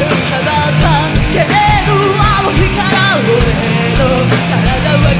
羽ばたける青日から俺の体は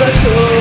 Live!